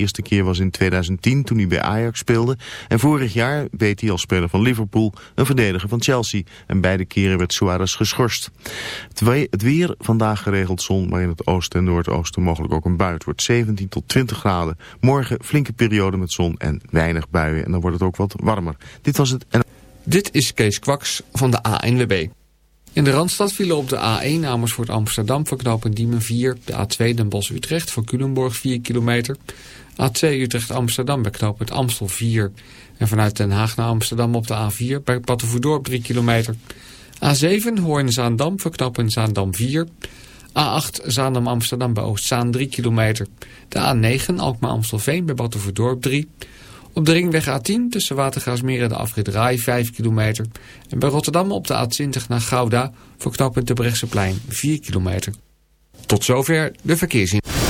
eerste keer was in 2010 toen hij bij Ajax speelde. En vorig jaar weet hij als speler van Liverpool een verdediger van Chelsea. En beide keren werd Suarez geschorst. Het weer, vandaag geregeld zon, maar in het oosten en noordoosten mogelijk ook een bui. Het wordt 17 tot 20 graden. Morgen flinke periode met zon en weinig buien. En dan wordt het ook wat warmer. Dit was het... Dit is Kees Kwaks van de ANWB. In de Randstad vielen op de A1 Amersfoort Amsterdam voor knopen Diemen 4. De A2 Den Bosch Utrecht voor Culemborg 4 kilometer. A2 Utrecht Amsterdam bij knooppunt Amstel 4. En vanuit Den Haag naar Amsterdam op de A4 bij Battenvoerdorp 3 kilometer. A7 Hoorn Zaandam voor knooppunt Zaandam 4. A8 Zaandam Amsterdam bij Oostzaan 3 kilometer. De A9 Alkmaar Amstelveen bij Battenvoerdorp 3 op de ringweg A10 tussen Watergaasmeer en de afrit Rai 5 kilometer. En bij Rotterdam op de A20 naar Gouda voor knooppunt de Brechtseplein 4 kilometer. Tot zover de verkeersin.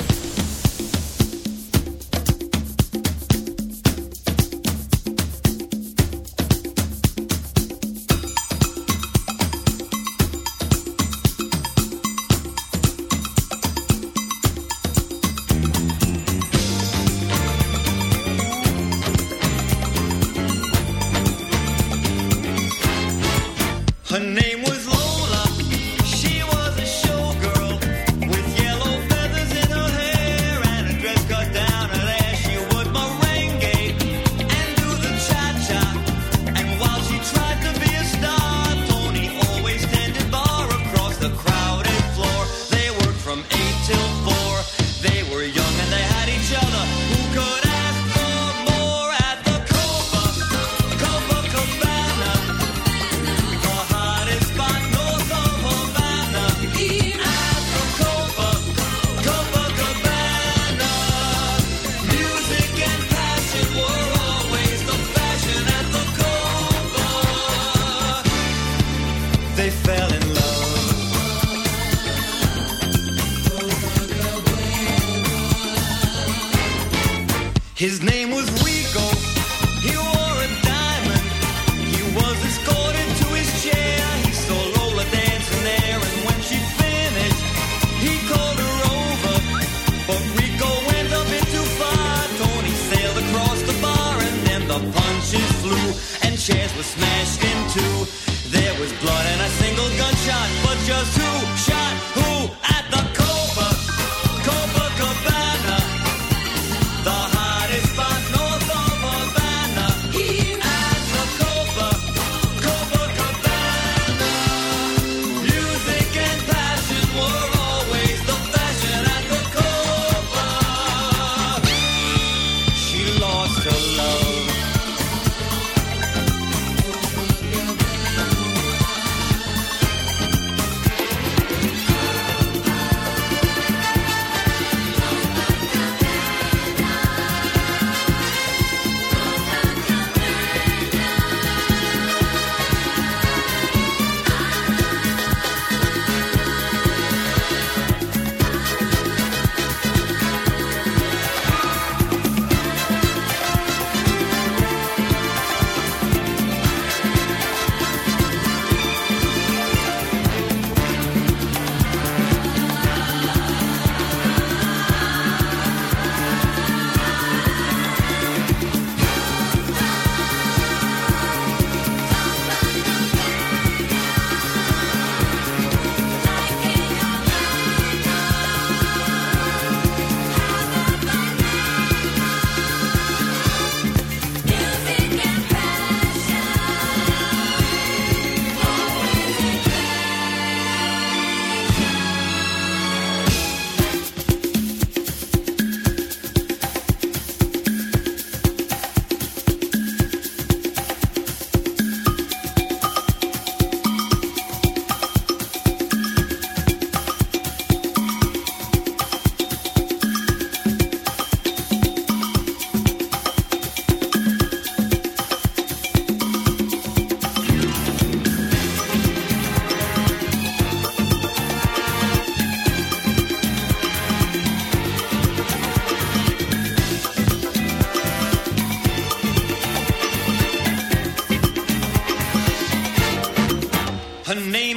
Her name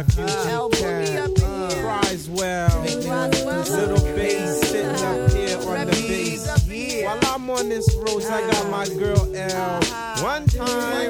refuge. Uh, camp. Criswell. Little bass sitting up here on the bass. While I'm on this road, I got my girl L. One time.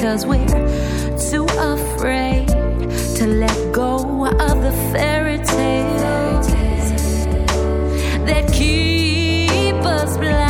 because we're too afraid to let go of the fairy tales that keep us blind.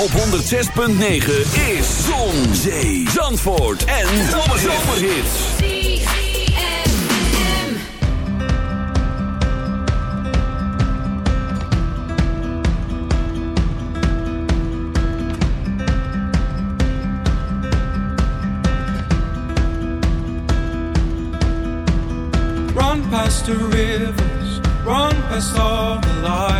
op 106.9 is Zon, Zee, Zandvoort en Zomerhits. Run past the rivers, run past all the lies.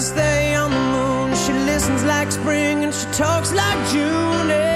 summer's day on the moon. She listens like spring and she talks like June.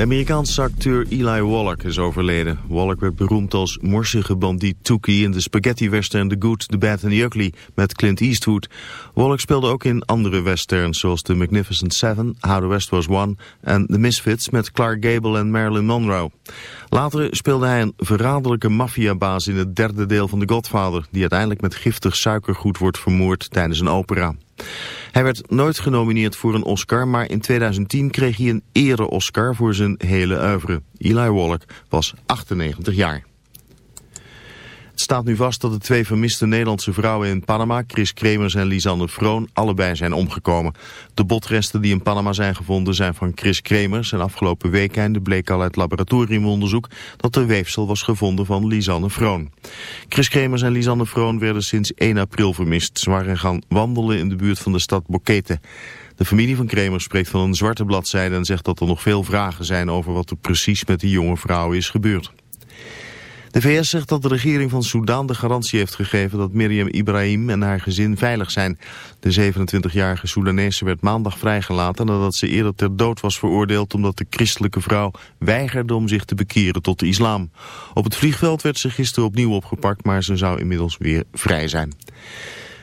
De Amerikaanse acteur Eli Wallach is overleden. Wallach werd beroemd als morsige bandiet Tookie in de spaghetti-western The Good, The Bad and The Ugly met Clint Eastwood. Wallach speelde ook in andere westerns zoals The Magnificent Seven, How the West Was Won en The Misfits met Clark Gable en Marilyn Monroe. Later speelde hij een verraderlijke maffiabaas in het derde deel van The Godfather, die uiteindelijk met giftig suikergoed wordt vermoord tijdens een opera. Hij werd nooit genomineerd voor een Oscar, maar in 2010 kreeg hij een ere-Oscar voor zijn hele oeuvre. Eli Wallach was 98 jaar. Het staat nu vast dat de twee vermiste Nederlandse vrouwen in Panama, Chris Kremers en Lisanne Vroon, allebei zijn omgekomen. De botresten die in Panama zijn gevonden zijn van Chris Kremers en afgelopen weekende bleek al uit laboratoriumonderzoek dat er weefsel was gevonden van Lisanne Vroon. Chris Kremers en Lisanne Vroon werden sinds 1 april vermist. Ze waren gaan wandelen in de buurt van de stad Boquete. De familie van Kremers spreekt van een zwarte bladzijde en zegt dat er nog veel vragen zijn over wat er precies met die jonge vrouw is gebeurd. De VS zegt dat de regering van Soedan de garantie heeft gegeven dat Miriam Ibrahim en haar gezin veilig zijn. De 27-jarige Soedanese werd maandag vrijgelaten nadat ze eerder ter dood was veroordeeld omdat de christelijke vrouw weigerde om zich te bekeren tot de islam. Op het vliegveld werd ze gisteren opnieuw opgepakt, maar ze zou inmiddels weer vrij zijn.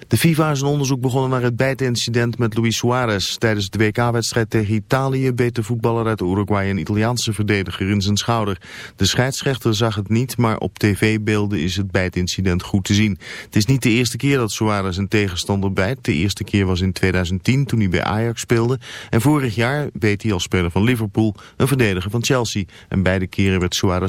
De FIFA is een onderzoek begonnen naar het bijtincident met Luis Suarez. Tijdens de WK-wedstrijd tegen Italië beet de voetballer uit Uruguay een Italiaanse verdediger in zijn schouder. De scheidsrechter zag het niet, maar op tv-beelden is het bijtincident goed te zien. Het is niet de eerste keer dat Suarez een tegenstander bijt. De eerste keer was in 2010 toen hij bij Ajax speelde. En vorig jaar beet hij als speler van Liverpool een verdediger van Chelsea. En beide keren werd Suarez